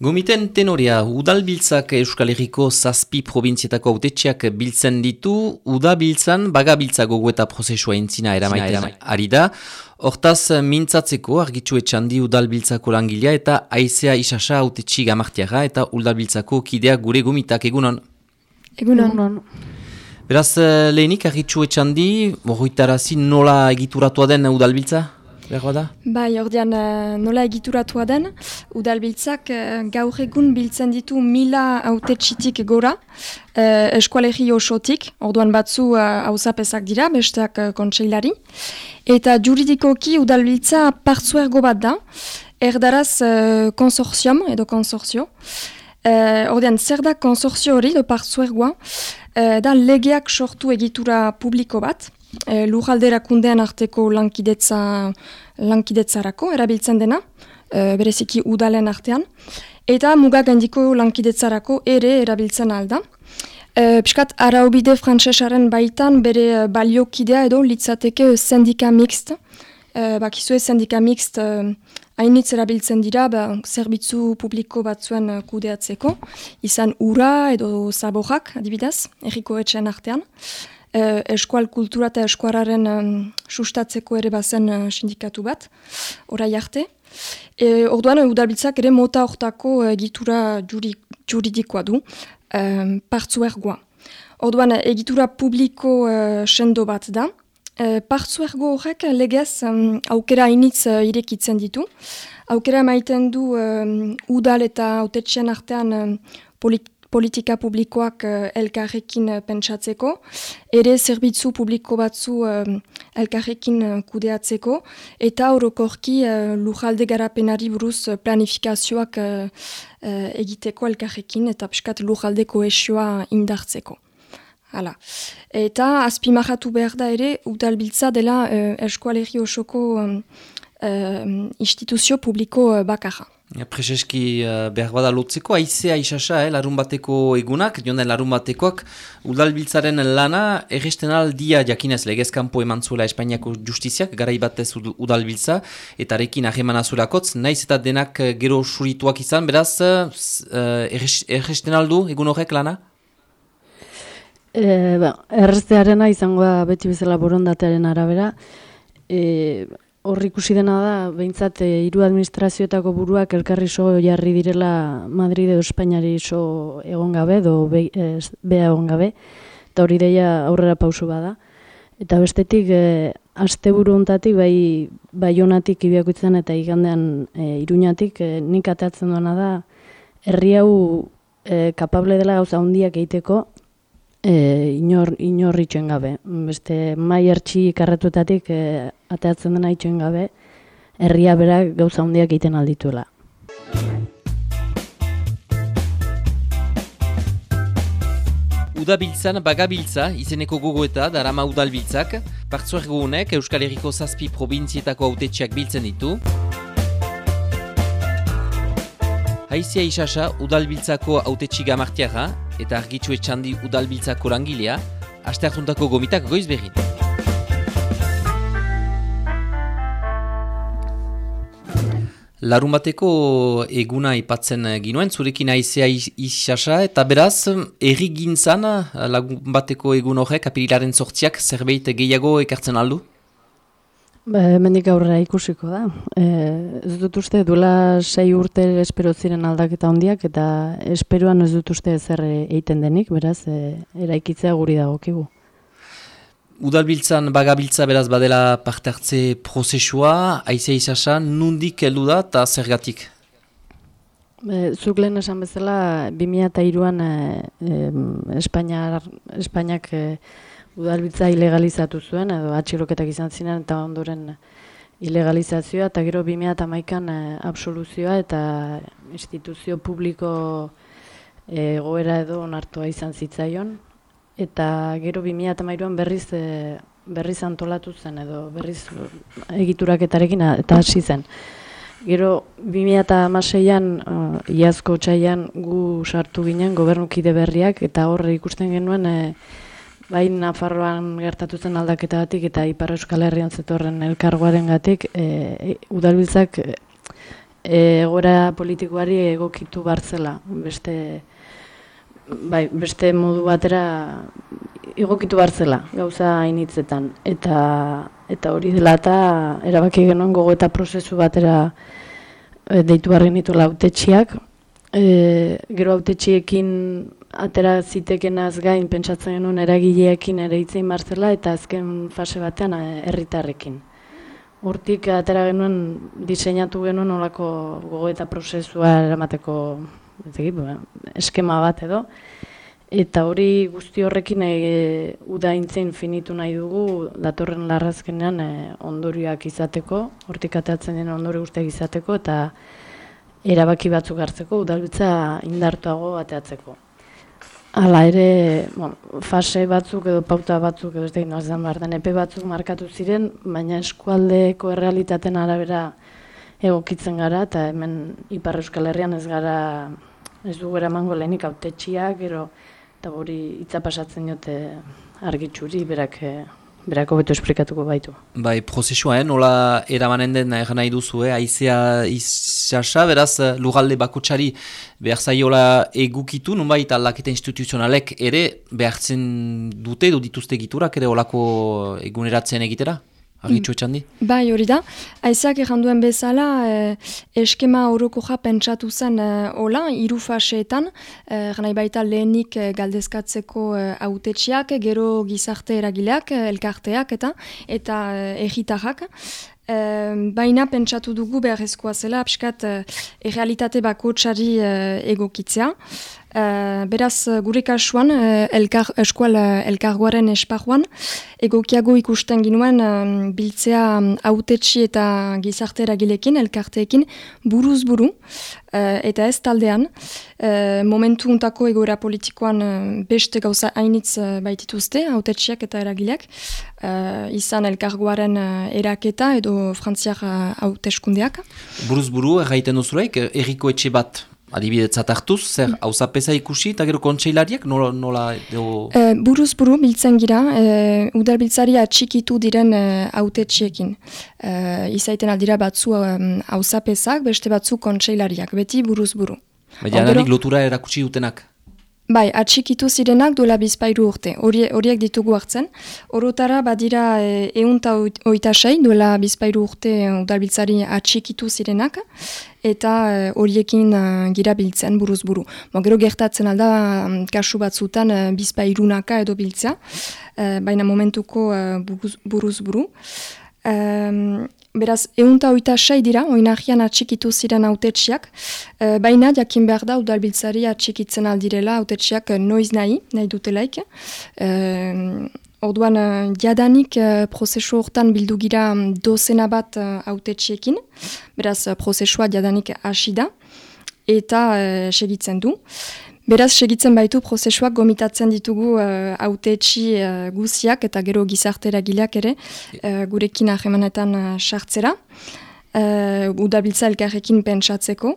Gomiten tenorea, udalbiltzak Euskal Herriko zazpi provintzietako autetxeak biltzen ditu, udabiltzan bagabiltza gogueta prozesua entzina eramaiten ari da. Hortaz, mintzatzeko argitxu etxandi udalbiltzako langilea eta aizea isasa autetxi gamartiara eta udalbiltzako kideak gure gomitak egunon. Egunon. Beraz, lehenik argitxu etxandi, morroitarazi nola egituratua den udalbiltza? Da? Bai, ordean uh, nola egituratua den, udalbiltzak uh, gaur egun biltzen ditu mila autetxitik gora, uh, eskualegi osotik, orduan batzu hauzapezak uh, dira, besteak kontseilari, eta juridikoki udalbiltza partzuergo bat da, erdaraz konsorzium edo konsorzio, Uh, ordean, zer da konsorzio hori, do partzuergoa, uh, da legeak sortu egitura publiko bat, e, lujalderakundean arteko lankidetza, lankidetzarako erabiltzen dena, e, bereziki udalen artean, eta mugak handiko lankidetzarako ere erabiltzen alda. E, piskat, araubide frantsesaren baitan bere baliokidea edo litzateke sendika mixt, e, bakizue sendika mixt e, hainitz erabiltzen dira ba, zerbitzu publiko batzuen kudeatzeko, izan ura edo zaborrak, adibidez, erriko etxen artean eh, eskual kultura eta eskuararen sustatzeko ere bazen uh, sindikatu bat, orai arte. E, orduan, udalbiltzak ere mota hortako egitura juri, juridikoa du, um, partzu ergoa. Orduan, egitura publiko uh, sendo bat da, e, partzu ergo horrek legez um, aukera initz uh, irekitzen ditu. Aukera maiten du um, udal eta autetxean artean um, politika publikoak uh, elkarrekin uh, pentsatzeko, ere zerbitzu publiko batzu uh, elkarrekin kudeatzeko, eta orokorki lujalde garapenari buruz planifikazioak egiteko elkarrekin, eta piskat lujalde koesioa indartzeko. Hala. Eta azpimahatu behar da ere, udalbiltza dela uh, eskualerri osoko um, instituzio publiko bakarra. Ja, Prezeski uh, behar bada lotzeko, aizea isasa, eh, larun bateko egunak, jonden larun batekoak, udalbiltzaren lana, erresten aldia jakinez legezkampo eman zuela Espainiako justiziak, garai batez udalbiltza, eta arekin aheman azurakotz, naiz eta denak eh, gero surituak izan, beraz, uh, erresten aldu egun horrek lana? E, ba, errestearena izango da beti bezala borondatearen arabera, e, Hor ikusi dena da, behintzat, e, hiru administrazioetako buruak elkarri so jarri direla Madrid edo Espainiari so egon gabe, edo be, bea egon gabe, eta hori deia aurrera pausu bada. Eta bestetik, e, aste buru ontatik, bai, bai honatik ibiakutzen eta igandean e, iruñatik, e, nik atatzen duena da, herri hau e, kapable dela gauza handiak egiteko, e, inor, inor itxen gabe. Beste mai ertxi karretuetatik e, ateatzen dena itxen gabe, herria berak gauza handiak egiten aldituela. Udabiltzan bagabiltza izeneko gogoeta darama udalbiltzak, partzuergo honek Euskal Herriko zazpi probintzietako autetxeak biltzen ditu. Haizia isasa udalbiltzako autetxiga martiara, eta argitxu etxandi udalbiltzako langilea, aste gomitak goiz berri. Larun bateko eguna ipatzen ginoen, zurekin aizea isasa, eta beraz, erri gintzan, lagun bateko egun horrek, apirilaren sortziak, zerbait gehiago ekartzen aldu? Ba, mendik aurrera ikusiko da. E, ez dut uste, duela sei urte espero ziren aldaketa handiak eta esperoan ez dut uste zer egiten denik, beraz, e, eraikitzea guri dagokigu. Udalbiltzan bagabiltza beraz badela parte hartze prozesua, aizea izasan, nundik heldu da eta zergatik? E, zuk lehen esan bezala, 2002an e, e, Espainiak, e, udalbitza ilegalizatu zuen, edo atxiloketak izan ziren, eta ondoren ilegalizazioa, eta gero 2008an e, absoluzioa, eta instituzio publiko e, goera edo onartua izan zitzaion, eta gero 2008an berriz, e, berriz antolatu zen, edo berriz egituraketarekin eta hasi zen. Gero 2006an, uh, iazko txaian gu sartu ginen gobernukide berriak, eta horre ikusten genuen, e, Bai, Nafarroan gertatu zen aldaketa batik eta Ipar Euskal Herrian zetorren elkargoaren gatik, e, udalbiltzak e, egora politikoari egokitu bartzela, beste, bai, beste modu batera egokitu bartzela, gauza hainitzetan. Eta, eta hori dela eta erabaki genuen gogo eta prozesu batera e, deitu barri nitu lautetxiak. E, gero autetxiekin atera zitekenaz gain pentsatzen genuen eragileekin ere itzein barzela eta azken fase batean herritarrekin. Hortik atera genuen diseinatu genuen olako gogo eta prozesua eramateko ba, eskema bat edo. Eta hori guzti horrekin e, uda intzen finitu nahi dugu datorren larrazkenean e, ondorioak izateko, hortik ateatzen den ondori guztiak izateko eta erabaki batzuk hartzeko udalbitza indartuago ateatzeko. Hala ere, bon, fase batzuk edo pauta batzuk edo ez da inoazan behar den epe batzuk markatu ziren, baina eskualdeko errealitaten arabera egokitzen gara, eta hemen Ipar Euskal Herrian ez gara, ez du gara mango lehenik autetxiak, gero, eta hori hitza pasatzen jote argitxuri, berak eh, Berako beto esplikatuko baitu. Bai, prozesua, eh? nola eramanen den nahi nahi duzu, eh? aizea izasa, beraz, eh, lugalde bakotxari behar zaiola egukitu, nun bai, aldaketa instituzionalek ere behartzen dute, du dituzte egiturak ere olako eguneratzen egitera? Argitxo etxandi? Bai, hori da. Aizak erranduen bezala, eh, eskema horoko ja pentsatu zen eh, hola, iru faseetan, eh, baita lehenik eh, galdezkatzeko eh, autetxiak, gero gizarte eragileak, eh, elkarteak eta eta eh, egitarrak. Eh, baina pentsatu dugu beharrezkoa zela, apskat eh, errealitate bako txari eh, egokitzea. Uh, beraz, gure kasuan, uh, elkar, eskual elkargoaren esparruan, egokiago ikusten ginuen biltzea um, autetxi eta gizartera gilekin, elkarteekin, buruz buru, eta ez taldean. Momentu untako egoera politikoan beste gauza hainitz baitituzte, autetxiak eta eragileak, izan elkargoaren eraketa edo frantziak hauteskundeak. Buruz buru, erraiten duzulaik, erriko etxe bat Adibidetzat hartuz, zer, hauzapeza ikusi eta gero kontseilariak nola... nola e, buruz buru biltzen gira, e, udalbiltzari atxikitu diren hautetxiekin. E, izaiten aldira batzu hauzapezak, beste batzu kontseilariak, beti buruz buru. Baina lotura erakutsi dutenak? Bai, atxikitu zirenak duela bizpairu urte, horiek ditugu hartzen. Orotara badira e, eunta oita sei duela bizpairu urte udalbiltzari atxikitu zirenak, eta e, horiekin e, gira biltzen buruz buru. Mo, gero gertatzen alda kasu batzutan e, bizpairunaka edo biltzea, baina momentuko e, buruz buru. Beraz, eunta oita sei dira, oinahian atxikitu ziren autetxiak, e, baina jakin behar da udalbiltzari atxikitzen aldirela autetxiak noiz nahi, nahi dutelaik. E, orduan, jadanik e, prozesu hortan bildu gira dozena bat autetxiekin, beraz, prozesua jadanik hasi da, eta e, segitzen du. Beraz, segitzen baitu prozesuak gomitatzen ditugu uh, autetxi uh, guziak eta gero gizartera gileak ere uh, gurekin ahemanetan sartzera. Uh, udabiltza elkarrekin pentsatzeko.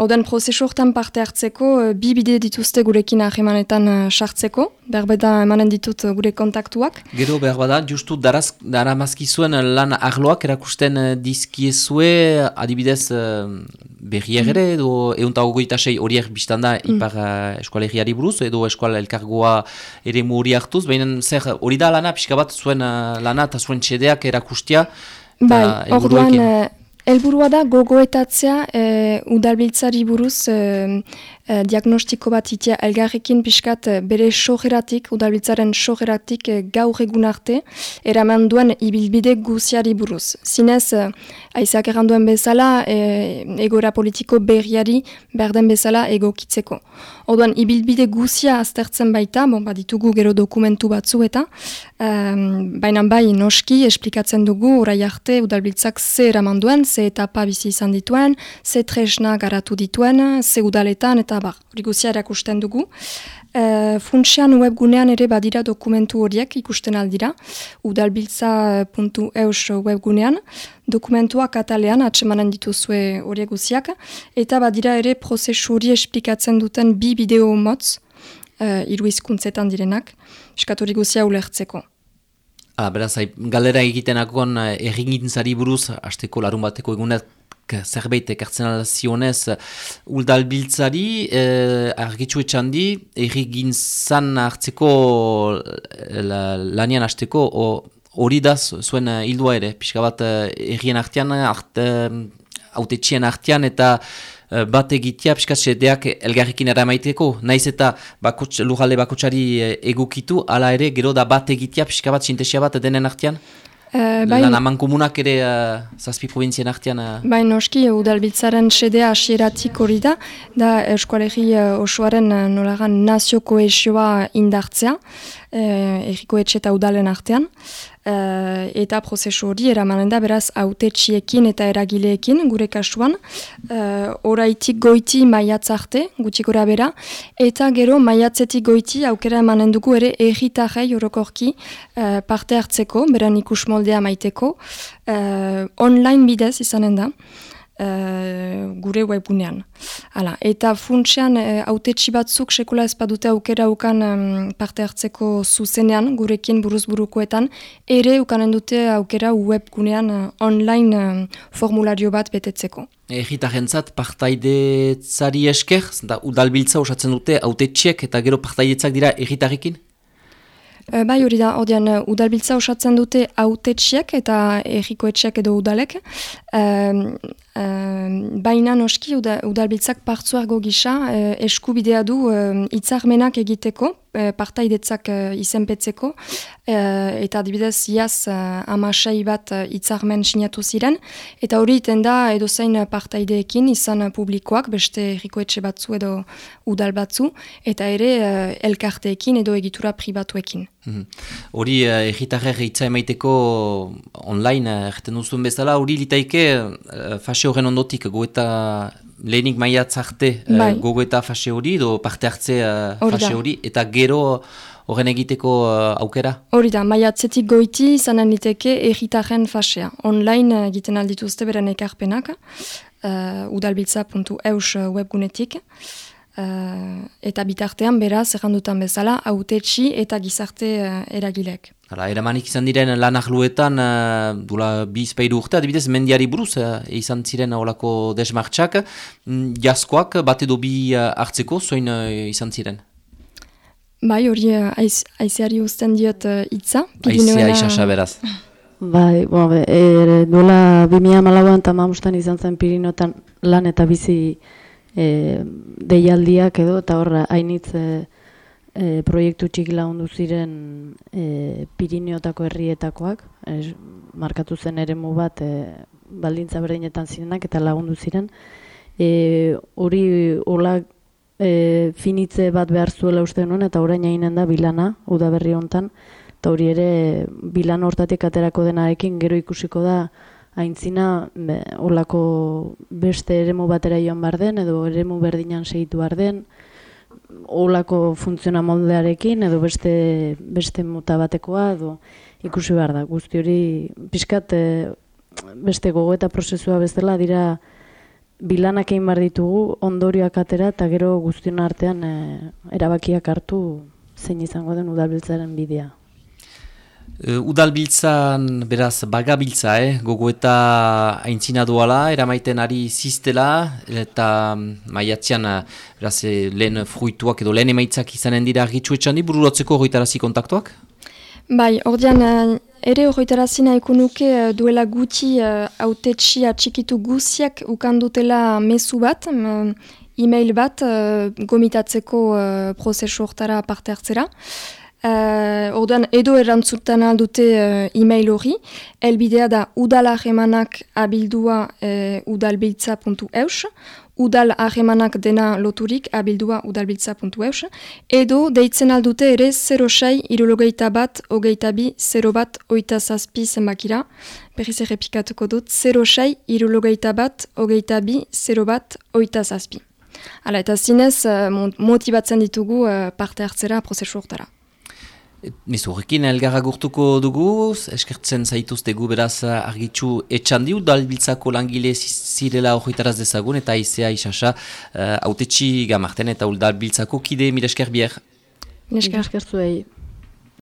Oden prozesu hortan parte hartzeko, uh, bi bide dituzte gurekin ahemanetan uh, sartzeko, berbeda emanen ditut uh, gure kontaktuak. Gero berbada, justu daraz, daramazki zuen lan arloak erakusten dizkiezue, adibidez uh, berriak ere, mm. edo eunta ogoita sei horiek biztanda mm. ipar eskualegiari buruz, edo eskual elkargoa ere hori hartuz, baina zer hori da lana, pixka bat zuen lana eta zuen txedeak erakustia, Bai, orduan, Elburua da gogoetatzea e, udalbiltzari buruz e, e, diagnostiko bat itea elgarrekin pixkat bere sogeratik, udalbiltzaren sogeratik e, gaur egun arte, eraman duen ibilbide guziari buruz. Zinez, e, aizak erranduen bezala, e, egora politiko berriari berden bezala egokitzeko. Oduan, ibilbide guzia aztertzen baita, bon, ditugu gero dokumentu batzu eta, um, baina bai noski esplikatzen dugu, orai arte, udalbiltzak ze eraman duen, ze etapa bizi izan dituen, ze tresna garatu dituen, ze udaletan, eta bar, hori guzia erakusten dugu. Uh, Funtsean webgunean ere badira dokumentu horiek ikusten aldira, udalbiltza.eus webgunean, dokumentua katalean atsemanen dituzue horiek guziak, eta badira ere prozesu hori esplikatzen duten bi bideo motz, uh, iru izkuntzetan direnak, eskatori guzia ulertzeko. Ah, beraz, galera egiten akon eh, egin buruz, hasteko larun bateko egunet zerbait ekartzen alazionez udalbiltzari uh, argitxu etxandi errigin zan hartzeko la, lanian hasteko hori da zuen hildua ere, pixka bat errien artean, art, autetxien artean eta Eh, bat egitea, piskatxe, deak elgarrikin eramaiteko, naiz eta bakuts, lujalde bakutsari eh, egukitu, ala ere, gero da bat egitea, piska bat, sintesia bat denen artean? Uh, bai, Lan aman komunak ere uh, zazpi provinzien artean? Uh... Bai, noski, udalbiltzaren sedea asieratik hori da, da eskualegi uh, osoaren uh, nolagan nazio koesioa indartzea, uh, erriko etxe eta udalen artean. Uh, eta prozesu hori eramanen da beraz autetxiekin eta eragileekin gure kasuan. Uh, oraitik goiti maiatzarte gutxi gora bera. Eta gero maiatzetik goiti aukera emanen dugu ere erritarrei orokorki uh, parte hartzeko beran ikus moldea maiteko. Uh, online bidez izanen da gure webgunean. Hala, eta funtsean uh, batzuk sekula ez badute aukera ukan um, parte hartzeko zuzenean, gurekin buruzburukoetan, ere ukanen dute aukera webgunean uh, online uh, formulario bat betetzeko. Egitarentzat partaidetzari esker, da udalbiltza osatzen dute autetxiek eta gero partaidetzak dira egitarekin? Bai hori da, odian, udalbiltza osatzen dute autetxiek eta errikoetxiek edo udalek. Baina noski udalbiltzak partzuargo gisa uh, eskubidea du uh, itzarmenak egiteko, partaidetzak uh, izenpetzeko, eta adibidez iaz amasai bat uh, itzarmen sinatu ziren, eta hori iten da edo zein partaideekin izan publikoak, beste errikoetxe batzu edo udal batzu, eta ere elkarteekin edo egitura pribatuekin. Mhm. Hori uh, erritarrer itza emaiteko online, erten duzun bezala, hori litaike fase horren ondotik goeta lehenik maiatz arte uh, bai. gogoeta fase hori, do parte hartze uh, fase hori, eta gero horren egiteko uh, aukera? Hori da, maiatzetik goiti izanen liteke erritaren fasea. Online egiten aldituzte beren ekarpenak, uh, udalbiltza.eus webgunetik. Uh, eta bitartean beraz, errandutan bezala, autetxi eta gizarte uh, eragilek. Hala, eramanik izan diren lanak luetan, uh, dula bizpeiru urte, adibidez, mendiari buruz, uh, izan ziren olako desmartxak, mm, jaskoak bat edo bi uh, hartzeko, zoin uh, izan ziren? Bai, hori aiz, aizeari usten diot hitza. Uh, Aizea isasa beraz. Bai, bo, be, e, dola 2000 malauan eta mamustan izan zen Pirinotan lan eta bizi e, deialdiak edo eta horra hainitz e, e, proiektu txiki lagundu ziren e, Pirineotako herrietakoak, e, markatu zen eremu bat e, baldintza berdinetan zirenak eta lagundu ziren. E, hori hola e, finitze bat behar zuela uste nuen eta orain hainen da bilana, udaberri hontan, eta hori ere bilan hortatik aterako denarekin gero ikusiko da aintzina olako beste eremu batera joan bar den edo eremu berdinan segitu bar den olako funtziona moldearekin edo beste beste mota batekoa edo ikusi behar da guzti hori pixkat e, beste gogo eta prozesua bezala dira bilanak egin bar ditugu ondorioak atera eta gero guztion artean e, erabakiak hartu zein izango den udalbiltzaren bidea. Uh, udalbiltzan, beraz, bagabiltza, eh? gogo eta aintzina duala, eramaiten ari ziztela, eta mm, maiatzean, eh, beraz, eh, lehen fruituak edo lehen emaitzak izanen dira argitxu etxan di, bururotzeko horretarazi kontaktuak? Bai, ordean, ere horretarazi nahiko duela guti autetxi atxikitu guziak ukandutela mezu bat, e-mail bat gomitatzeko prozesu horretara parte hartzera. Uh, orduan, edo erantzutan aldute uh, e-mail hori, elbidea da udalahemanak abildua uh, udalbiltza.eus, udal ahemanak dena loturik abildua udalbiltza.eus, edo deitzen aldute ere 06 irologeita bat, ogeita bi, 0 bat, oita zazpi zenbakira, berriz errepikatuko dut, 06 irologeita bat, ogeita bi, 0 bat, oita zazpi. Hala, eta zinez, uh, motibatzen ditugu uh, parte hartzera prozesu hortara. Nizu horrekin elgarra gurtuko dugu, eskertzen zaituztegu beraz argitxu etxandiu, dalbiltzako langile zirela horretaraz dezagun eta izea isasa uh, autetxi gamarten eta uldalbiltzako kide mire esker bier. Esker zuei.